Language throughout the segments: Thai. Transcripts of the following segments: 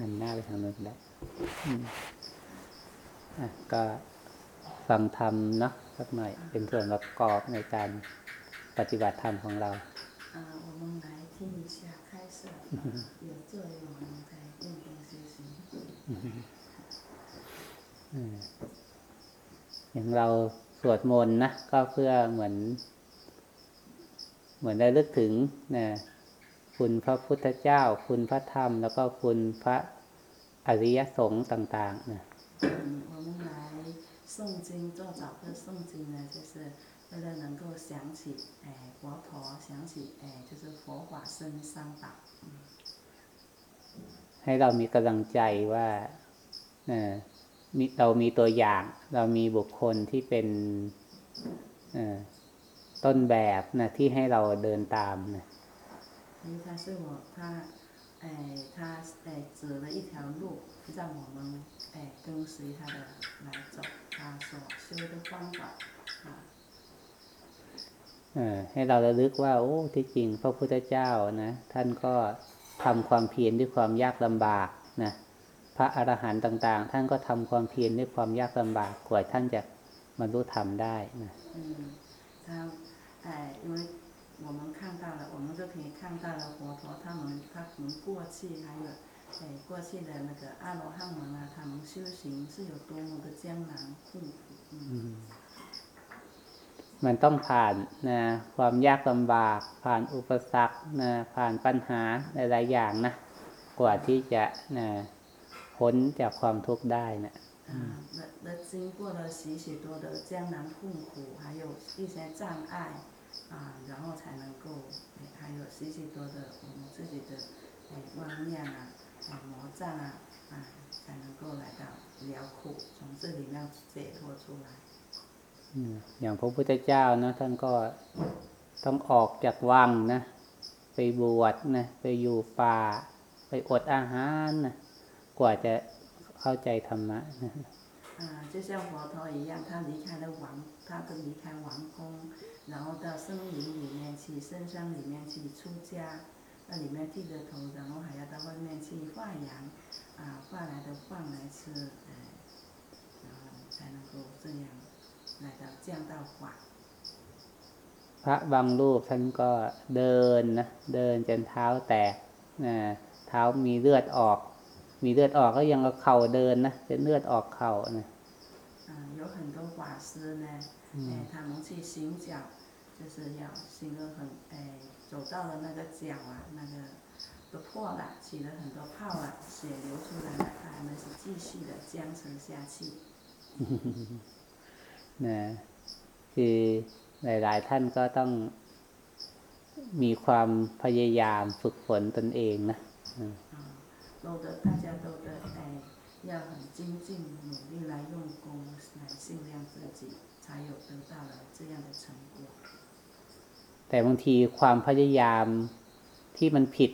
หันหน้าไปทางนู้นแล้วก็ฟังธรรมเนาะสักหน่อยเป็นส่วนประกอบในการปฏิบัติธรรมของเราอย่างเราสวดมนต์นะ ก็เพื่อเหมือน เหมือนได้ลึกถึงนะ คุณพระพุทธเจ้า คุณพระธรรม แล้วก็คุณพระอริยสงฆ์ต่างๆนะ 嗯，我们来诵经做早课诵经呢，就是为了能够想起哎佛陀，想起哎就是佛法僧三宝。 ให้เรามีกำลังใจว่าเอ่อมีเรามีตัวอย่าง เรามีบุคคลที่เป็นเอ่อต้นแบบนะที่ให้เราเดินตามนะ 因为他是我，他哎他哎指了一条路，让我们哎跟随他的来走，他所修的方法啊。 เอ่อให้เราระลึกว่า โอ้ที่จริงพระพุทธเจ้านะท่านก็ทำความเพียรด้วยความยากลำบากนะพระอรหันต์ต่าง ๆ ท่านก็ทำความเพียรด้วยความยากลำบากกว่าท่านจะบรรลุธรรมได้นะ 嗯，他哎，因为 我们看到了，我们就可以看到了佛陀他们他们过去还有哎过去的那个阿罗汉们啊，他们修行是有多么的艰难困苦。嗯 มันต้องผ่านนะความยากลำบาก ผ่านอุปสรรคนะผ่านปัญหาหลายๆอย่างนะกว่าที่จะนะพ้นจากความทุกข์ได้นะ 啊，那那经过了许许多的艰难困苦，还有一些障碍 啊，然后才能够哎，还有许许多的我们自己的哎妄念啊，哎魔障啊啊，才能够来到疗苦，从这里面解脱出来。 อืมอย่างพระพุทธเจ้านะท่านก็ต้องออกจากวังนะ ไปบวชนะไปอยู่ป่า ไปอดอาหารนะกว่าจะเข้าใจธรรมะนะ 啊，就像佛陀一样，他离开了王，他都离开王宫，然后到森林里面去，深山里面去出家，那里面剃着头，然后还要到外面去放羊，啊，换来的饭来吃，哎，然后才能够这样来到降道法。 พระบางรูปท่านก็เดินนะเดินจนเท้าแตกนะเท้ามีเลือดออก มีเลือดออกก็ยังเอาเข่าเดินนะจะเลือดออกเข่านะ 啊， 有很多法师呢，哎，他们去行脚，就是要行得很，哎，走到了那个脚啊，那个都破了，起了很多泡了，血流出来了，他还没是继续的僵持下去。 นะคือหลาย ๆ ท่านก็ต้องมีความพยายามฝึกฝนตนเองนะอืม 啊，都的大家都的哎， 要很精进，努力来用功，来训练自己，才有得到了这样的成果。 แต่บางทีความพยายามที่มันผิด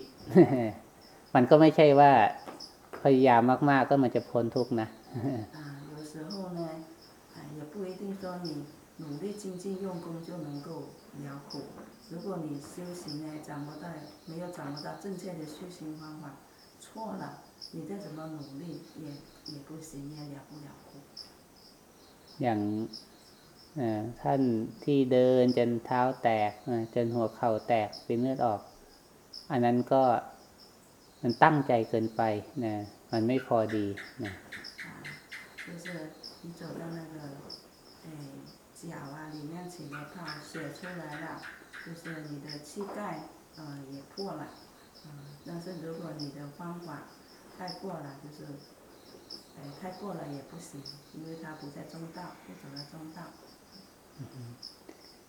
มันก็ไม่ใช่ว่าพยายามมาก ๆ ก็มันจะพ้นทุกข์นะ 啊，有时候呢，啊，也不一定说你努力精进用功就能够了苦。如果你修行呢，掌握到没有掌握到正确的修行方法，错了， 你再怎么努力也也不行，也了不了苦。 อย่างเอ่อท่านที่เดินจนเท้าแตกเอ่อจนหัวเข่าแตกเป็นเลือดออก อันนั้นก็มันตั้งใจเกินไปนะมันไม่พอดีนะ 啊，就是你走到那个，哎，脚啊里面起了泡，血出来了，就是你的膝盖呃也破了，嗯、但是如果你的方法 太过了，就是，哎，太过了也不行，因为它不在中道，不走在中道。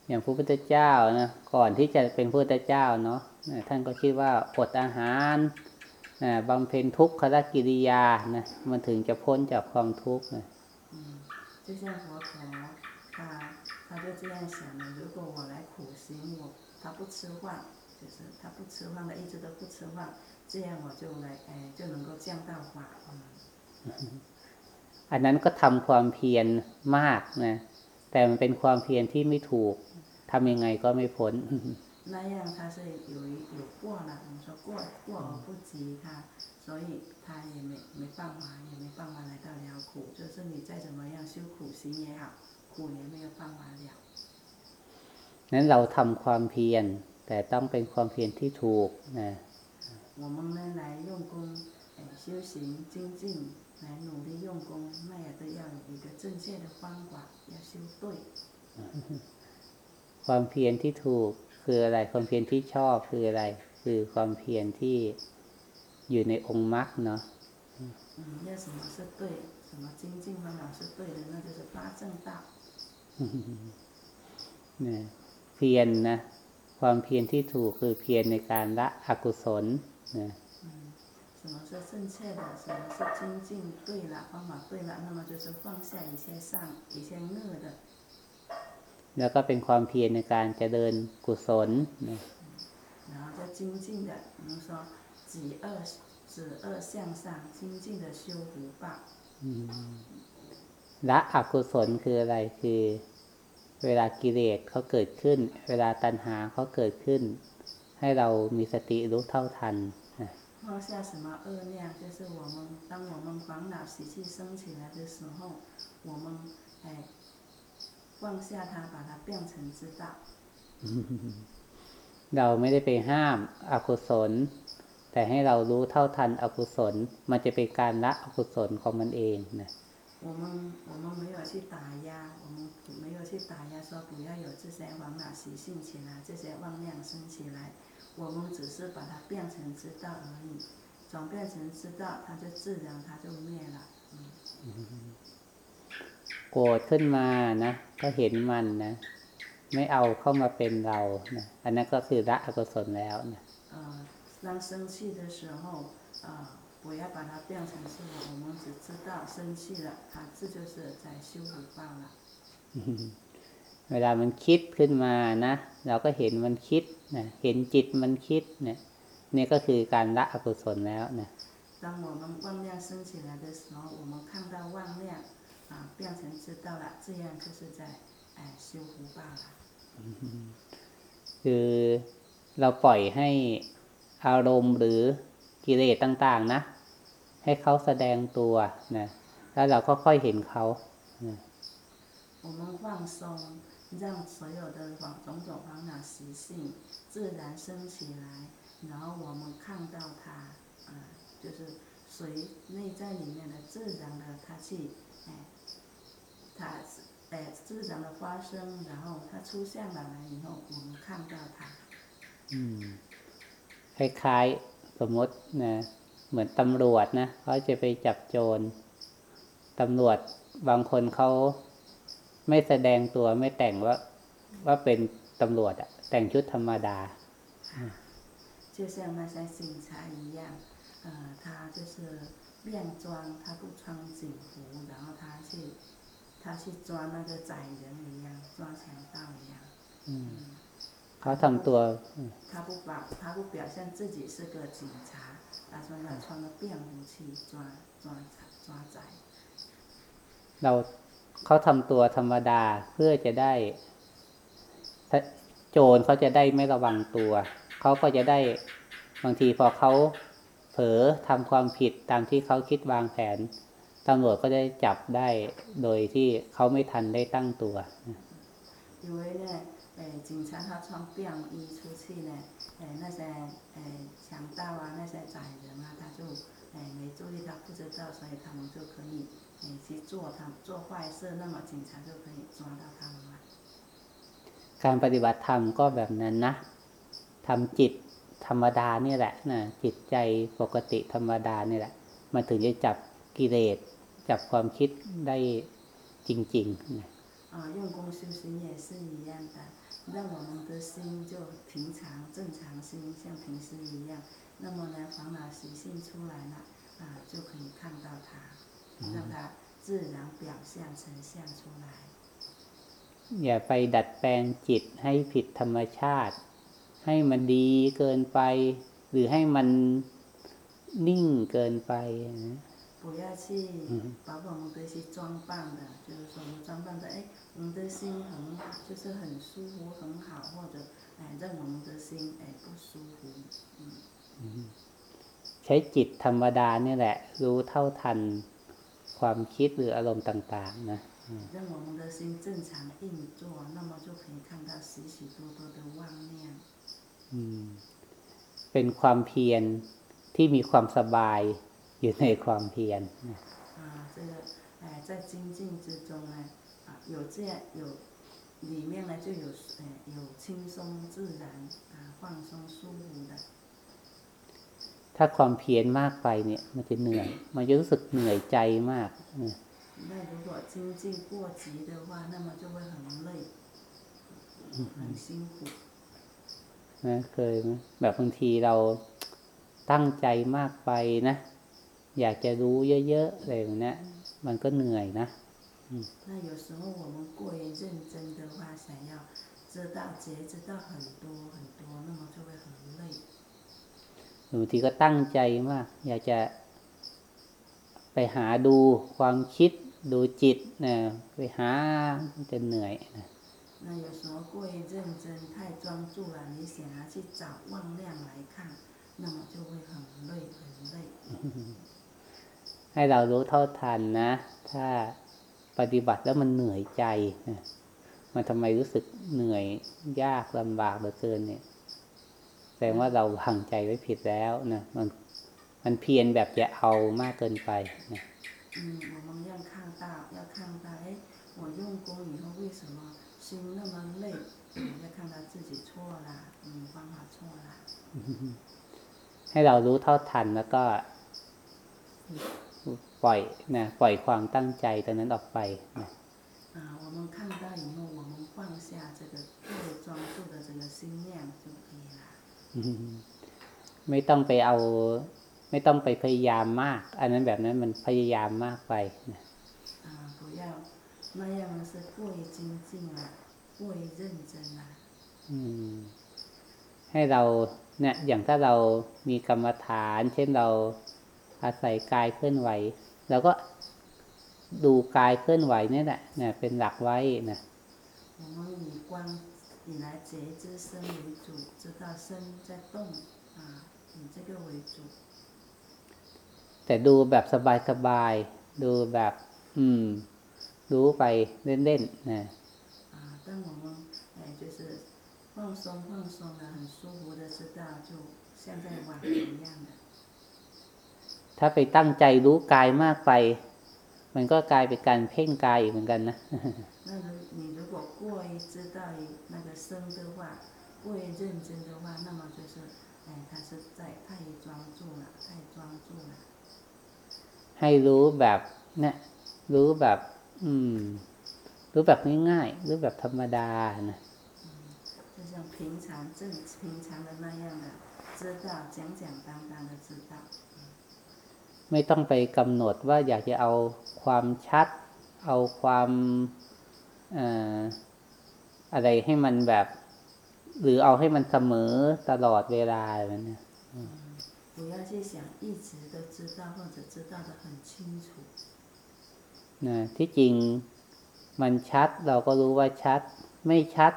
อย่างพระพุทธเจ้านะก่อนที่จะเป็นพระพุทธเจ้าเนาะนะท่านก็คิดว่าอดอาหารนะบำเพ็ญทุกขละกิริยานะมันถึงจะพ้นจากความทุกข์นะ 嗯，就像佛陀，他他就这样想的，如果我来苦行，我他不吃饭，就是他不吃饭的，一直都不吃饭， 这样我就来，哎，就能够降道法。嗯 อันนั้นก็ทำความเพียรมากนะแต่มันเป็นความเพียรที่ไม่ถูกทำยังไงก็ไม่พ้น 那 那样它是有一有过了，我们说过过而不及它，所以它也没没办法，也没办法来到了苦。就是你再怎么样修苦行也好，苦也没有办法了。 นั้นเราทำความเพียร แต่ต้องเป็นความเพียรที่ถูกนะ 我们呢来用功，哎，修行精进，来努力用功，那也都要有一个正确的方法，要修对。 ความเพียรที่ถูกคืออะไร ความเพียรที่ชอบคืออะไร คือความเพียรที่อยู่ในองค์มรรคเนาะ 嗯，要什么是对，什么精进方法是对的，那就是八正道。 นะเพียรนะ ความเพียรที่ถูกคือเพียรในการละอกุศล นะ 嗯，什么是正确的，什么是精进对了，方法对了，那么就是放下一切善、一切恶的。 แล้วก็เป็นความเพียรในการเจริญกุศลนะ 然后再精进的，我们说止恶止恶向上，精进的修福报。 ละอกุศลคืออะไร คือเวลากิเลสเขาเกิดขึ้น เวลาตัณหาเขาเกิดขึ้น ให้เรามีสติรู้เท่าทันนะ 放下什么恶念，就是我们当我们烦恼习气升起来的时候，我们哎放下它，把它变成知道。 เราไม่ได้ไปห้ามอกุศล แต่ให้เรารู้เท่าทันอกุศล มันจะเป็นการละอกุศลของมันเองนะ 我们我们没有去打压，我们没有去打压说不要有这些烦恼习性起来，这些妄念升起来， 我们只是把它变成知道而已，转变成知道，它就自然它就灭了。嗯， โกรธขึ้นมานะ ก็เห็นมันนะ ไม่เอาเข้ามาเป็นเรานะอันนั้นก็คือละอกุศลแล้วนะ 呃，当生气的时候，呃，不要把它变成是我，我们只知道生气了，它这就是在修福报了。 เวลามันคิดขึ้นมานะ เราก็เห็นมันคิดนะเห็นจิตมันคิดเนี่ยนี่ก็คือการละอกุศลแล้วนะ 当我们妄念升起来的时候，我们看到妄念啊变成知道了，这样就是在哎修福报了。 คือเราปล่อยให้อารมณ์หรือกิเลสต่างๆ นะ ให้เขาแสดงตัวนะแล้วเราก็ค่อยเห็นเขานะ 我们放松， 让所有的种种种烦恼习性自然升起来，然后我们看到它，啊、就是随内在里面的自然的它去，哎，它哎自然的发生，然后它出现了来以后，我们看到它。 อืมคล้ายๆสมมตินะเหมือนตำรวจนะเขาจะไปจับโจรตำรวจบางคนเขา ไม่แสดงตัวไม่แต่งว่าว่าเป็นตำรวจอะแต่งชุดธรรมดา 就像那些警察一样，呃，他就是便装，他不穿警服，然后他去，他去抓那个歹人一样，抓强盗一样。 อืม 嗯， เขาทำตัวอืม 他不把，他不表现自己是个警察，他说他穿了便服去抓抓抓贼。 เรา เขาทำตัวธรรมดาเพื่อจะได้ถ้าโจรเขาจะได้ไม่ระวังตัว เขาก็จะได้บางทีพอเขาเผลอทำความผิดตามที่เขาคิดวางแผนตำรวจก็ได้จับได้โดยที่เขาไม่ทันได้ตั้งตัว 因为呢，诶，警察他穿便衣出去呢，诶，那些诶强盗啊，那些歹人啊，他就诶没注意，他不知道，所以他们就可以 诶去做他做坏事，那么警察就可以抓到他们了。 การปฏิบัติธรรมก็แบบนั้นนะทำจิตธรรมดานี่แหละนะจิตใจปกติธรรมดานี่แหละ มันถึงจะจับกิเลสจับความคิดได้จริงๆนะ 啊，用功修行也是一样的，让我们的心就平常正常心，像平时一样。那么呢，烦恼习性出来了，啊，就可以看到它， 让它自然表现呈现出来。 อย่าไปดัดแปลงจิตให้ผิดธรรมชาติ ให้มันดีเกินไป หรือให้มันนิ่งเกินไปนะ 不要去把我们的心装扮的，就是说我们装扮的，哎，我们的心很好，就是很舒服很好，或者 哎让我们的心哎不舒服，嗯 ใช้จิตธรรมดาเนี่ยแหละ รู้เท่าทัน ความคิดหรืออารมณ์ต่างๆ นะ 让我们的心正常运作，那么就可以看到许许多多的妄念。 อืม เป็นความเพียรที่มีความสบายอยู่ในความเพียรนะ 啊，这个哎，在精进之中呢，啊，有这样有里面呢就有哎有轻松自然啊放松舒服的。 ถ้าความเพียรมากไปเนี่ย มันจะเหนื่อย มันจะรู้สึกเหนื่อยใจมากนะ 那如果精进过急的话，那么就会很累，很辛苦。 นะเคยไหมแบบบางทีเราตั้งใจมากไปนะ อยากจะรู้เยอะๆอะไรแบบเนี้ยมันก็เหนื่อยนะ 那有时候我们过于认真的话，想要知道觉知道很多很多，那么就会很累。 บางทีก็ตั้งใจมาก อยากจะไปหาดูความคิด ดูจิตนะไปหามันจะเหนื่อยนะ 那有时候过于认真，太专注了，你想要去找妄量来看，那么就会很累很累。 ให้เรารู้เท่าทันนะ ถ้าปฏิบัติแล้วมันเหนื่อยใจนะมันทำไมรู้สึกเหนื่อยยากลำบากเหลือเกินเนี่ย แสดงว่าเราวางใจไว้ผิดแล้วนะมันมันเพียรแบบจะเอามากเกินไปนะ 嗯，我们要看到，要看到，哎，我用功以后为什么心那么累？嗯要看到自己错了，嗯，方法错了。 ให้เรารู้เท่าทันแล้วก็ ปล่อยนะปล่อยความตั้งใจตรงนั้นออกไปนะ 啊，我们看到以后，我们放下这个过于专注的这个心念就可以了。 อืม ไม่ต้องไปเอา ไม่ต้องไปพยายามมาก อันนั้นแบบนั้นมันพยายามมากไปนะ 啊，不要那样是过于精进了，过于认真了。 อืม ให้เรา เนี่ย อย่างถ้าเรามีกรรมฐาน เช่นเราอาศัยกายเคลื่อนไหวเราก็ดูกายเคลื่อนไหวเนี่ยแหละเนี่ยเป็นหลักไว้นะ 我们以观 以来觉知身为主，知道身在动啊，以这个为主。 แต่ดูแบบสบายๆ ดูแบบ อืม รู้ไปเล่นๆนะ 啊，当我们哎就是放松放松的，很舒服的知道，就像在玩一样的。 ถ้าไปตั้งใจรู้กายมากไป มันก็กลายเป็นการเพ่งกายอีกเหมือนกันนะ 那如你如 果过于知道于那个身的话，过于认真的话，那么就是哎，他是在太专注了，太专注了。 ให้รู้แบบเนี่ยรู้แบบ อืม รู้แบบง่ายๆรู้แบบธรรมดานะ 就像平常正平常的那样的知道，简简单单的知道。 ไม่ต้องไปกำหนดว่าอยากจะเอาความชัด เอาความเ อ่ออะไรให้มันแบบ หรือเอาให้มันเสมอตลอดเวลาอะไรแบบเนี้ย 不要去想一直都知道或者知道的很清楚。 นะที่จริงมันชัด เราก็รู้ว่าชัด ไม่ชัด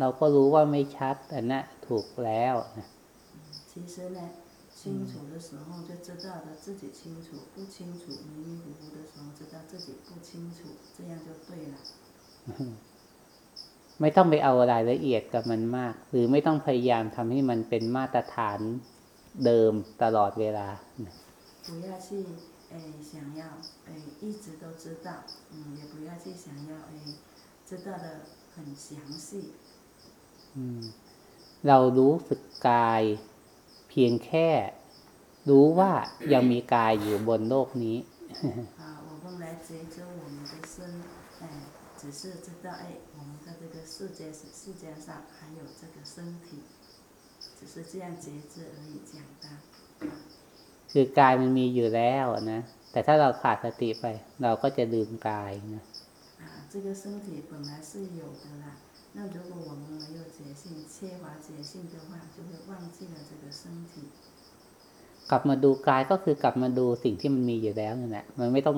เราก็รู้ว่าไม่ชัดอันนั้นถูกแล้วนะ 其实呢，清楚的时候就知道了自己清楚，不清楚迷迷糊糊的时候知道自己不清楚，这样就对了。 ไม่ต้องไปเอารายละเอียดกับมันมาก หรือไม่ต้องพยายามทำให้มันเป็นมาตรฐานเดิมตลอดเวลานะ 不要去诶想要诶一直都知道，嗯，也不要去想要诶知道的很详细。 อืมเรารู้สึกกาย เพียงแค่ รู้ว่ายังมีกายอยู่บนโลกนี้ 啊，我们来觉知我们的身，哎， 只是知道哎，我们在这个世界世界上还有这个身体，只是这样觉知而已，简单。 คือกายมันมีอยู่แล้วนะ แต่ถ้าเราขาดสติไป เราก็จะลืมกายนะ 啊，这个身体本来是有的啦，那如果我们没有觉性，缺乏觉性的话，就会忘记了这个身体。 กลับมาดูกายก็คือกลับมาดูสิ่งที่มันมีอยู่แล้วนั่นแหละ มันไม่ต้อง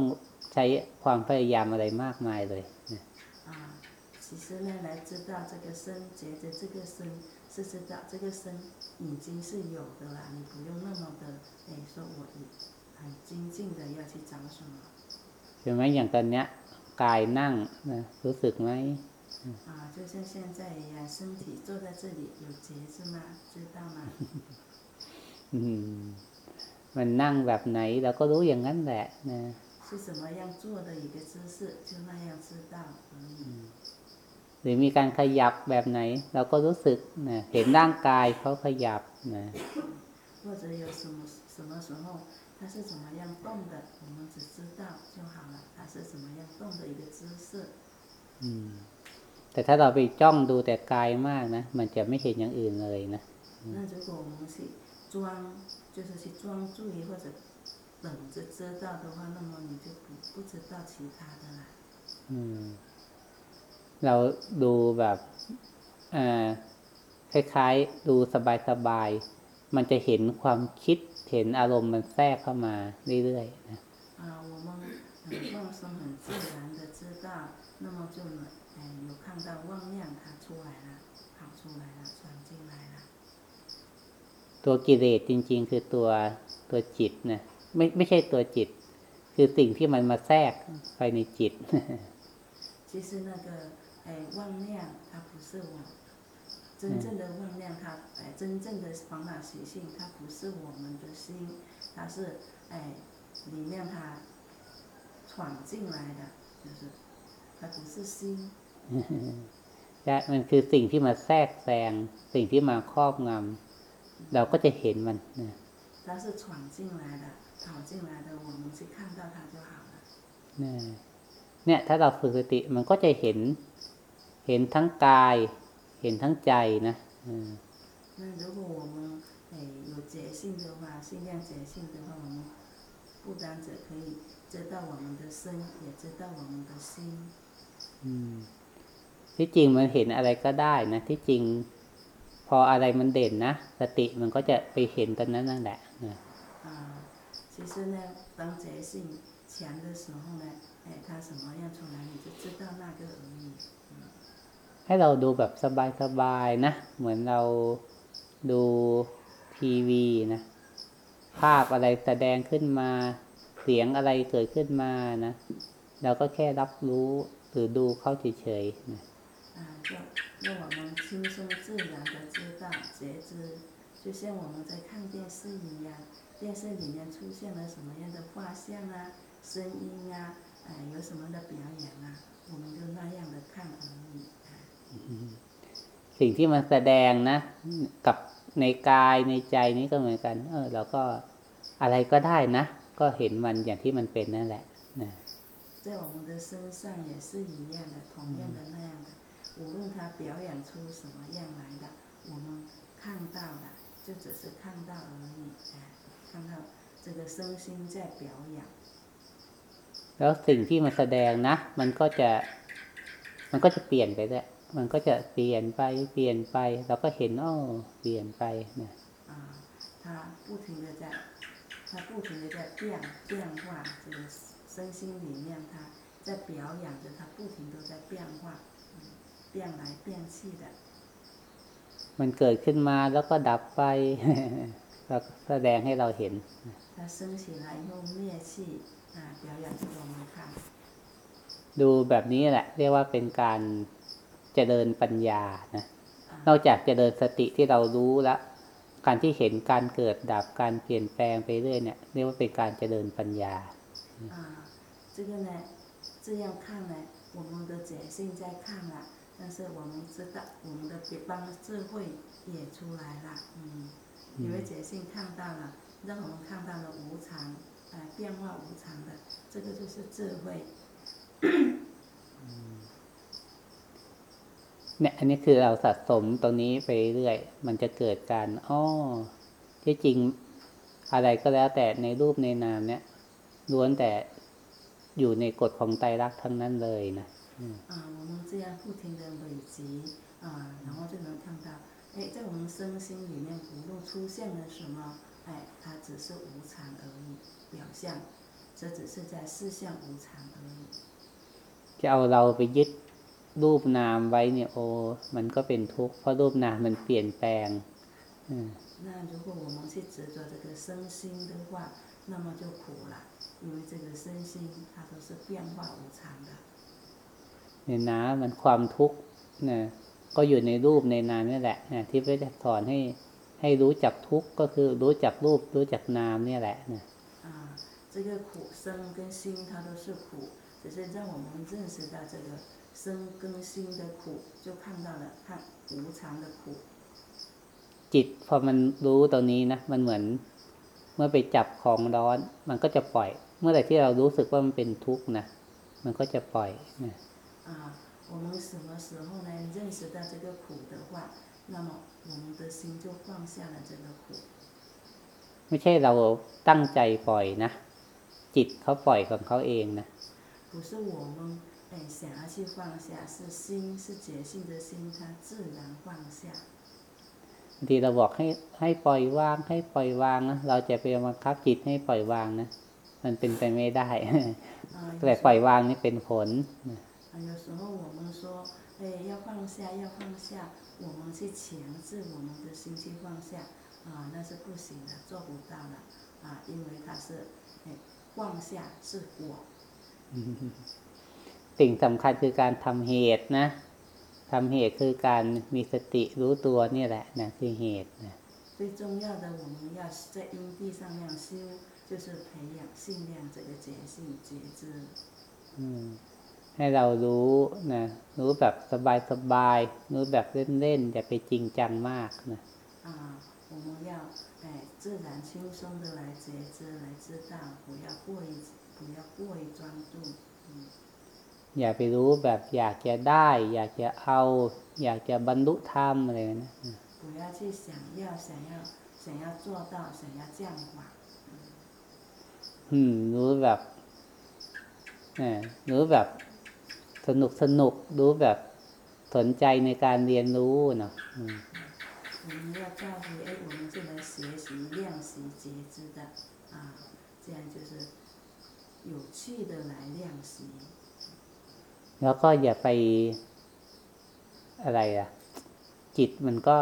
ใช้ความพยายามอะไรมากมายเลยนะ 啊，其实呢，来知道这个身，觉得这个身， 是知道这个身已经是有的了，你不用那么的哎说我已很精进的要去找什么 ใช่ไหมอย่างตอนเนี้ยกายนั่งนะรู้สึกไหม 啊，就像现在一样，身体坐在这里有觉知吗？知道吗？ อืมมันนั่งแบบไหนเราก็รู้อย่างนั้นแหละนะ 是怎么样做的一个姿势，就那样知道而已。 หรือมีการขยับแบบไหน เราก็รู้สึกนะเห็นร่างกายเขาขยับนะ 或者有什么什么时候它是怎么样动的，我们只知道就好了，它是怎么样动的一个姿势。 อืม แต่ถ้าเราไปจ้องดูแต่กายมากนะ มันจะไม่เห็นอย่างอื่นเลยนะ 那如果我们去装，就是去专注于或者 等着知道的话，那么你就不不知道其他的了。 อืม เราดูแบบเอ่อคล้ายๆ ดูสบายๆ มันจะเห็นความคิด เห็นอารมณ์มันแทรกเข้ามาเรื่อยๆนะ 啊，我们很放松、很自然的知道，那么就能哎有看到妄念它出来了，跑出来了，传进来了。 ตัวกิเลสจริง ๆ คือตัวตัวจิตนะ ไม่ไม่ใช่ตัวจิต คือสิ่งที่มันมาแทรกไปในจิต 其实那个哎妄念它不是我，真正的妄念它哎真正的烦恼习性它不是我们的心，它是哎里面它闯进来的，就是它不是心。 ใช่มันคือสิ่งที่มาแทรกแซง สิ่งที่มาครอบงำเราก็จะเห็นมันนะ 它是闯进来的， 跑进来的，我们去看到它就好了。 นะเนี่ย ถ้าเราฝึกสติมันก็จะเห็น เห็นทั้งกาย เห็นทั้งใจนะอืม 那如果我们诶有觉性的话，心量觉性的话，我们不单只可以知道我们的身，也知道我们的心。 อืมที่จริงมันเห็นอะไรก็ได้นะ ที่จริง พออะไรมันเด่นนะ สติมันก็จะไปเห็นตอนนั้นนั่นแหละนะ 啊， 其实呢，当觉性强的时候呢，哎，它什么样出来，你就知道那个而已。 ให้เราดูแบบสบายๆนะ เหมือนเราดูทีวีนะ ภาพอะไรแสดงขึ้นมา เสียงอะไรเกิดขึ้นมานะ เราก็แค่รับรู้หรือดูเข้าเฉยๆนะ 啊，就让我们轻松自然的知道觉知，就像我们在看电视一样， 电视里面出现了什么样的画像啊、声音啊，哎，有什么的表演啊，我们就那样的看而已。哎 สิ่งที่มันแสดงนะ กับในกายในใจนี้ก็เหมือนกัน เออเราก็อะไรก็ได้นะ ก็เห็นมันอย่างที่มันเป็นนั่นแหละนะ 在我们的身上也是一样的，同样的那样的，无论它表演出什么样来的，我们看到了，就只是看到而已，哎， 看到这个身心在表演。 แล้วสิ่งที่มันแสดงนะ มันก็จะ มันก็จะเปลี่ยนไปด้วยมันก็จะเปลี่ยนไป เปลี่ยนไป เราก็เห็นอ้อเปลี่ยนไปนะ 啊，它不停的在，它不停的在变变化，这个身心里面它在表演着，它不停都在变化，嗯，变来变去的。 มันเกิดขึ้นมาแล้วก็ดับไป ก็แสดงให้เราเห็น 它升起来以后灭气，啊，表演给我们看。 ดูแบบนี้แหละ เรียกว่าเป็นการเจริญปัญญานะ 啊 นอกจากเจริญสติที่เรารู้แล้ว การที่เห็นการเกิดดับการเปลี่ยนแปลงไปเรื่อยเนี่ย เรียกว่าเป็นการเจริญปัญญา 啊，这个呢，这样看呢，我们的觉性在看了，但是我们知道我们的别帮智慧也出来了，嗯， 因为觉性看到了，让我们看到了无常，哎、变化无常的，这个就是智慧。 เนี่ยอันนี้คือเราสะสมตรงนี้ไปเรื่อย มันจะเกิดการอ้อที่จริงอะไรก็แล้วแต่ในรูปในนามเนี่ยล้วนแต่อยู่ในกฎของไตรลักษณ์ทั้งนั้นเลยนะ 啊，我们这样不停的累积啊，然后就能看到， 哎，在我们身心里面不论出现了什么，哎，它只是无常而已，表象，这只是在事项无常而已。 จะเอาเราไปยึด รูปนามไว้เนี่ย โอ้มันก็เป็นทุกข์เพราะรูปนามมันเปลี่ยนแปลงอืม 那如果我们去执着这个身心的话，那么就苦了，因为这个身心它都是变化无常的。 เนี่ยนะมันความทุกข์นะ ก็อยู่ในรูปในนามนี่แหละนะที่พระเจ้าสอนให้ให้รู้จักทุกข์ก็คือรู้จักรูปรู้จักนามเนี่ยแหละนะ 啊，这个苦身跟心它都是苦，只是让我们认识到这个身跟心的苦，就看到了看无常的苦。 จิตพอมันรู้ตรงนี้นะมันเหมือน เมื่อไปจับของร้อน มันก็จะปล่อย เมื่อไหร่ที่เรารู้สึกว่ามันเป็นทุกข์นะมันก็จะปล่อยนะ 啊， 我们什么时候呢认识到这个苦的话，那么我们的心就放下了这个苦。 ไม่ใช่เราตั้งใจปล่อยนะ จิตเขาปล่อยของเขาเองนะ 不是我们哎想要去放下，是心是觉性的心，它自然放下。 บางทีเราบอกให้ให้ปล่อยวาง ให้ปล่อยวางนะเราจะไปบังคับจิตให้ปล่อยวางนะมันเป็นไปไม่ได้ 啊， แต่ปล่อยวางนี่เป็นผลนะ 啊，有时候我们说，哎，要放下，要放下，我们去强制我们的心去放下，啊，那是不行的，做不到的，啊，因为它是，哎，放下是果， สิ่งสำคัญคือการทำเหตุนะทำเหตุคือการมีสติรู้ตัวนี่แหละนะคือเหตุนะ 最重要的我们要在因地上面修，就是培养信量这个觉性觉知， อืม ให้เรารู้นะรู้แบบสบายๆรู้แบบเล่นๆอย่าไปจริงจังมากนะ 啊，我们要哎自然轻松的来觉知，来知道，不要过于不要过于专注，嗯。 อย่าไปรู้แบบอยากจะได้ อยากจะเอา อยากจะบรรลุธรรมอะไรนะ 不要去想要想要想要做到想要降法， อืม รู้แบบเออรู้แบบ สนุกสนุกรู้แบบสนใจในการเรียนรู้เนาะอืม 我们要教育哎，我们是来学习练习觉知的啊，这样就是有趣的来练习。 แล้วก็อย่าไปอะไรอะจิตมันก็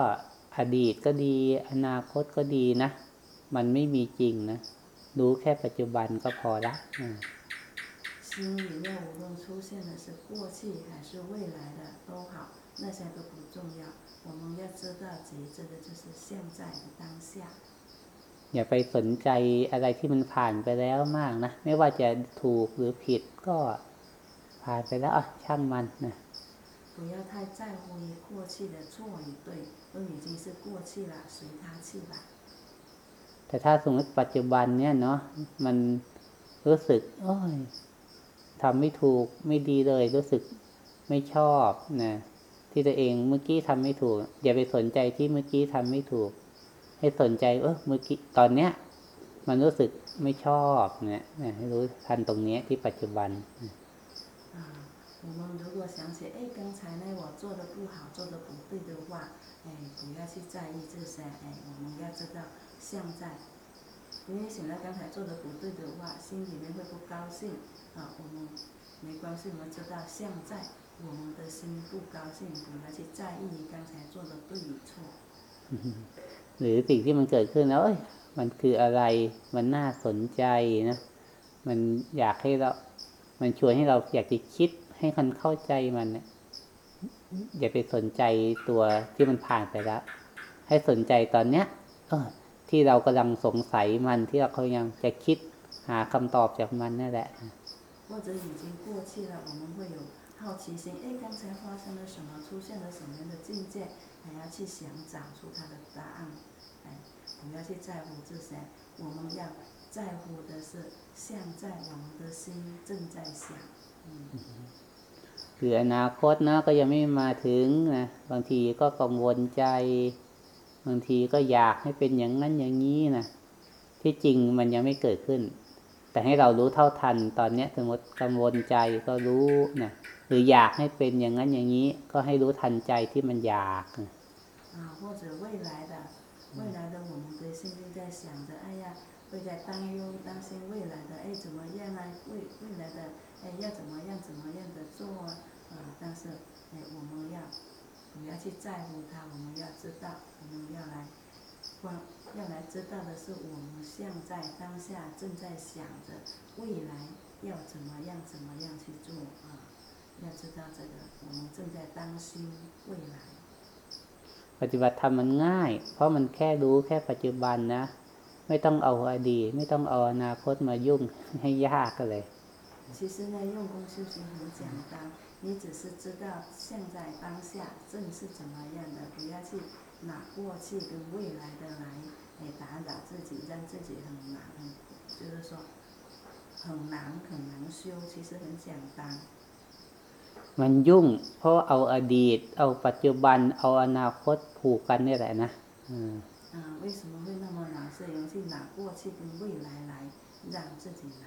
อดีตก็ดี อนาคตก็ดีนะ มันไม่มีจริงนะ รู้แค่ปัจจุบันก็พอละอืม 心里面无论出现的是过去还是未来的都好，那些都不重要。我们要知道觉知的就是现在的当下。 อย่าไปสนใจอะไรที่มันผ่านไปแล้วมากนะ ไม่ว่าจะถูกหรือผิดก็ผ่านไปแล้วอ่ะช่างมันนะ 不要太在乎于过去的错与对，都已经是过去了，随它去吧。 แต่ถ้าสมมติปัจจุบันเนี่ยเนาะมันรู้สึก โอ้ย ทำไม่ถูกไม่ดีเลย รู้สึกไม่ชอบนะที่ตัวเองเมื่อกี้ทำไม่ถูก อย่าไปสนใจที่เมื่อกี้ทำไม่ถูก ให้สนใจ เออเมื่อกี้ตอนเนี้ย มันรู้สึกไม่ชอบเนี่ยนะให้รู้ทันตรงเนี้ยที่ปัจจุบัน 啊，我们如果想起，哎，刚才呢我做的不好，做的不对的话，哎，不要去在意这些，哎，我们要知道现在， 因为想到刚才做的不对的话，心里面会不高兴啊。我们没关系，我们知道现在我们的心不高兴，不要去在意刚才做的对与错。 หรือสิ่งที่มันเกิดขึ้นแล้วเอ้ย มันคืออะไร มันน่าสนใจนะ มันอยากให้เรา มันชวนให้เราอยากจะคิดให้คนเข้าใจมันเนี่ยอย่าไปสนใจตัวที่มันผ่านไปแล้ว ให้สนใจตอนเนี้ย เออ ที่เรากำลังสงสัยมันที่เราเขายังจะคิดหาคำตอบจากมันนั่นแหละ 或者已经过去了，我们会有好奇心，哎，刚才发生了什么，出现了什么样的境界，还要去想找出它的答案，哎，不要去在乎这些，我们要在乎的是现在我们的心正在想，嗯， คืออนาคตนะก็ยังไม่มาถึงนะบางทีก็กังวลใจ บางทีก็อยากให้เป็นอย่างนั้นอย่างนี้นะที่จริงมันยังไม่เกิดขึ้น แต่ให้เรารู้เท่าทันตอนเนี้ยสมมติกังวลใจก็รู้นะหรืออยากให้เป็นอย่างนั้นอย่างนี้ ก็ให้รู้ทันใจที่มันอยากนะ 啊，或者未来的未来的我们的心就在想着，哎呀，会在担忧担心未来的，哎，怎么样啊？未未来的，哎，要怎么样怎么样的做啊？啊，但是 哎，我们要 不要去在乎它？我们要知道，我们要来关，要来知道的是我们现在当下正在想着未来要怎么样怎么样去做啊！要知道这个，我们正在当心未来。 ปฏิบัติธรรมมันง่าย เพราะมันแค่รู้แค่ปัจจุบันนะ ไม่ต้องเอาอดีต ไม่ต้องเอาอนาคตมายุ่ง ให้ยากก็เลย 其实呢，用功修行很简单， 你只是知道现在当下正是怎么样的，不要去拿过去跟未来的来，哎，打扰自己，让自己很难，很就是说很难很难修，其实很简单。 มันยุ่ง เพราะเอาอดีต เอาปัจจุบัน เอาอนาคตผูกกันนี่แหละนะอืม 啊，为什么会那么难？是因为去拿过去跟未来来让自己难。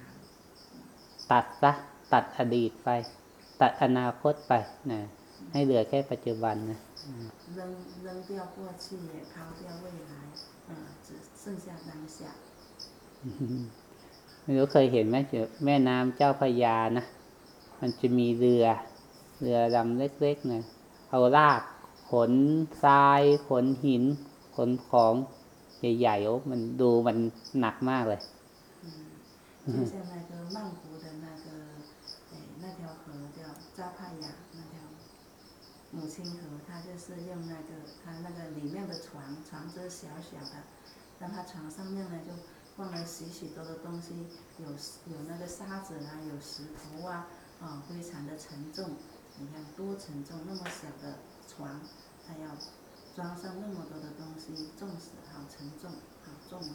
ตัดซะตัดอดีตไป ตัดอนาคตไปนะให้เหลือแค่ปัจจุบันนะ 扔扔掉过去，也抛掉未来，嗯，只剩下当下。 ไม่รู้เคยเห็นไหมเจอแม่น้ำเจ้าพระยานะ มันจะมีเรือ เรือลำเล็กๆนะเอาลาก ขนทราย ขนหิน ขนของใหญ่ๆโอ้มันดูมันหนักมากเลย 嗯，就像那个曼谷 母亲河，它就是用那个它那个里面的床，床只是小小的，但它床上面呢就放了许许多的东西，有有那个沙子啊，有石头啊，啊，非常的沉重。你看多沉重，那么小的床，它要装上那么多的东西，重死，好沉重，好重啊！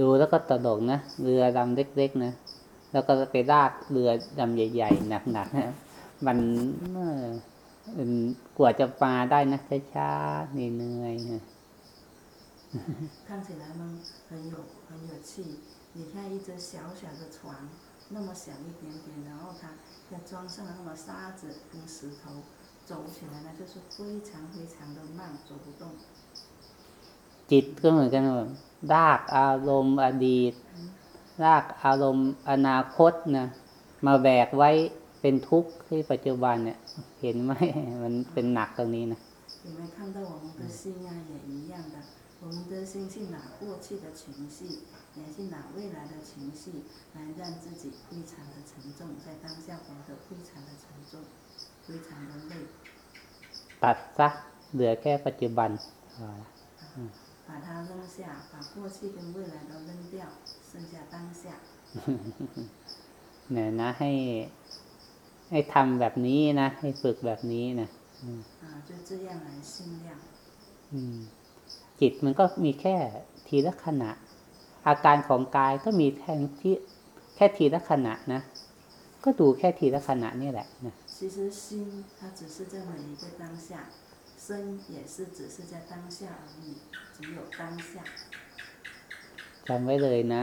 ดูแล้วก็ตลกนะ เรือลำเล็กๆนะ แล้วก็ไปลากเรือลำใหญ่ๆหนักๆนะมันเอ่อมัน กว่าจะมาได้นะช้าๆเหนื่อยๆนะ 看起来呢很有很有气。你看一只小小的船，那么小一点点，然后它要装上那么沙子跟石头，走起来呢就是非常非常的慢，走不动。 จิตก็เหมือนกันแบบรากอารมณ์อดีต รากอารมณ์อนาคตนะมาแบกไว้ เป็นทุกข์ที่ปัจจุบันเนี่ย เห็นไหม มันเป็นหนักตรงนี้นะ 有没有看到我们的心啊也一样的？我们的心去拿过去的情绪，也去拿未来的情绪，来让自己非常的沉重，在当下活得非常的沉重，非常的累。 ตัดซะเหลือแค่ปัจจุบันพอละ 把它扔下，把过去跟未来都扔掉，剩下当下。 เนี่ยนะให้ ให้ทำแบบนี้นะ ให้ฝึกแบบนี้นะ 啊，就这样来训练。 อืม จิตมันก็มีแค่ทีละขณะ อาการของกายก็มีแค่ที่แค่ทีละขณะนะ ก็ดูแค่ทีละขณะนี่แหละนะ 其实心它只是在每一个当下，身也是只是在当下而已，只有当下。 จำไว้เลยนะ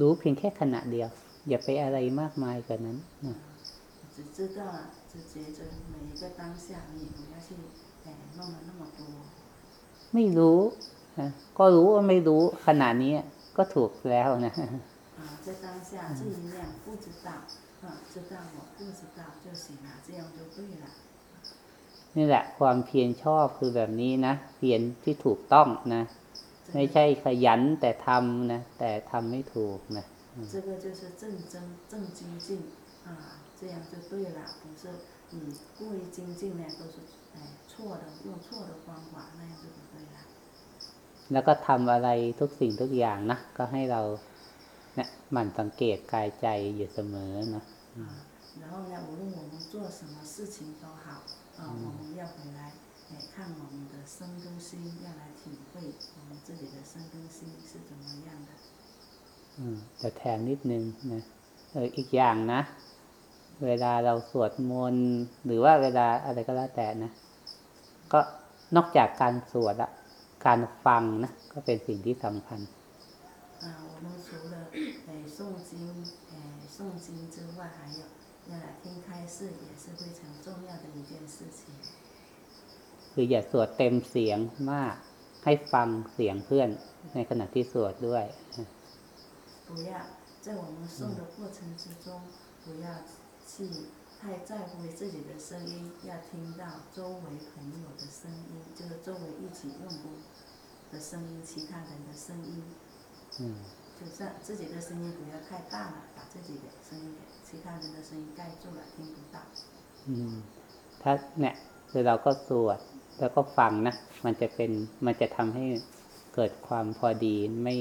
รู้เพียงแค่ขณะเดียว อย่าไปอะไรมากมายกว่านั้นนะ 只知道了，只觉着每一个当下而已，不要去哎弄了那么多。 ไม่รู้นะก็รู้ว่าไม่รู้ขณะนี้ก็ถูกแล้วนะ 啊，在当下这一量不知道，啊，知道我不知道就行了，这样就对了。 นี่แหละ ความเพียรชอบคือแบบนี้นะ เพียรที่ถูกต้องนะ ไม่ 这个 ใช่ขยันแต่ทำนะ แต่ทำไม่ถูกนะ 这个就是正真正精进啊， 这样就对了，不是你过于精进呢，都是哎错的，用错的方法，那样就不对了。 แล้วก็ทำอะไรทุกสิ่งทุกอย่างนะ ก็ให้เราเนี่ยหมั่นสังเกตกายใจอยู่เสมอนะ 啊，然后呢，无论我们做什么事情都好，啊，我们要回来，哎，看我们的身跟心，要来体会我们自己的身跟心是怎么样的。 อืมแต่แถมนิดนึงนะเอออีกอย่างนะ เวลาเราสวดมนต์หรือว่าเวลาอะไรก็แล้วแต่นะ ก็นอกจากการสวดอะการฟังนะ ก็เป็นสิ่งที่สำคัญ 啊，我们除了哎诵经，哎诵经之外，还有要来听开示，也是非常重要的一件事情。 คืออย่าสวดเต็มเสียงมาก ให้ฟังเสียงเพื่อนในขณะที่สวดด้วย 不要在我们诵的过程之中，不要 去太 太在乎自己的声音，要听到周围朋友的声音，就是周围一起用功的声音，其他人的声音， อืม 就让自己的声音不要太大了，把自己的声音给其他人的声音盖住了，听不到。 อืม ถ้าเนี่ยคือเราก็สวดแล้วก็ฟังนะ มันจะเป็น มันจะทำให้เกิดความพอดีไม่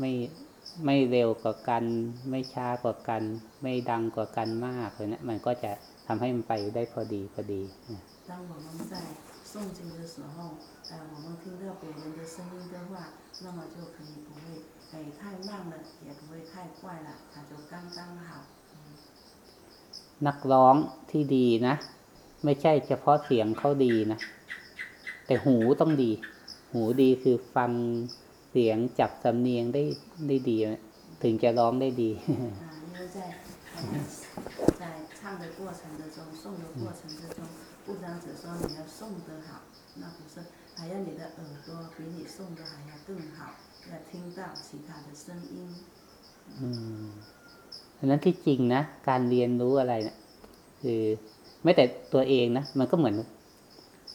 ไม่ ไม่เร็วกว่ากัน ไม่ช้ากว่ากัน ไม่ดังกว่ากันมากเลยนะมันก็จะทำให้มันไปได้พอดีพอดีนะ 当我们在诵经的时候，呃，我们听到别人的声音的话，那么就可以不会，哎，太慢了，也不会太快了，它就刚刚好。嗯 นักร้องที่ดีนะ ไม่ใช่เฉพาะเสียงเขาดีนะ แต่หูต้องดี หูดีคือฟัง เสียงจับสำเนียงได้ได้ดี ถึงจะร้องได้ดี 啊，因为在呃在唱的过程之中，诵的过程之中，不单只说你要诵得好，那不是，还要你的耳朵比你诵的还要更好，要听到其他的声音。 อืมอันนั้นที่จริงนะ การเรียนรู้อะไรเนะี่ยคือไม่แต่ตัวเองนะ มันก็เหมือน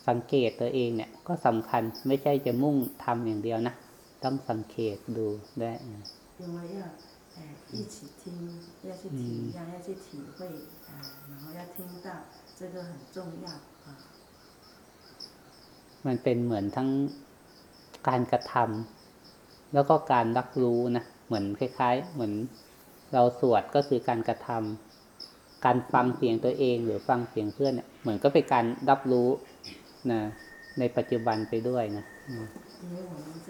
สังเกตตัวเองเนี่ย ก็สำคัญ ไม่ใช่จะมุ่งทำอย่างเดียวนะ ต้องสังเกตดูด้วย 因为要呃一起听，要去体验，要去体会，呃，然后要听到，这个很重要啊。 มันเป็นเหมือนทั้งการกระทำแล้วก็การรับรู้นะ เหมือนคล้าย ๆ เหมือนเราสวดก็คือการกระทำการฟังเสียงตัวเองหรือฟังเสียงเพื่อนเนี่ยเหมือนก็เป็นการรับรู้นะในปัจจุบันไปด้วยนะอืม 因为我们在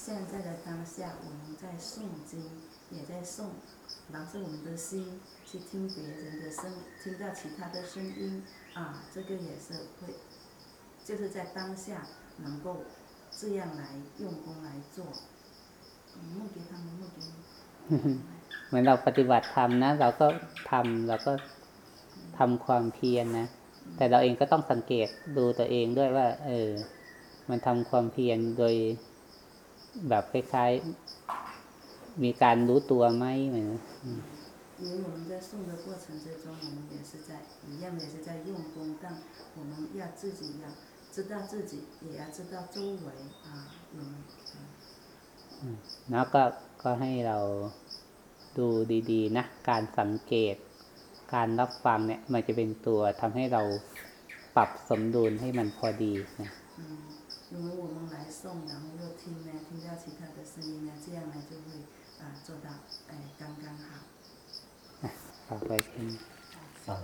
现在的当下，我们在诵经，也在诵，然后我们的心去听别人的声，听到其他的声音啊，这个也是会，就是在当下能够这样来用功来做。嗯，木给他们，木给你。 เหมือนเราปฏิบัติธรรมนะ เราก็ทำเราก็ทำความเพียรนะ แต่เราเองก็ต้องสังเกตดูตัวเองด้วยว่า เออ มันทำความเพียรโดย แบบคล้ายๆ มีการรู้ตัวไหมเหมือนอืม 因为我们在诵的过程之中，我们也是在一样也是在用功，但我们要自己要知道自己，也要知道周围啊有没有。 แล้วก็ก็ให้เราดูดีๆนะ การสังเกต การรับฟังเนี่ย มันจะเป็นตัวทำให้เราปรับสมดุลให้มันพอดีนะ 因为我们来送，然后又听呢，听到其他的声音呢，这样呢就会啊做到哎刚刚好。哎，好，白天，好。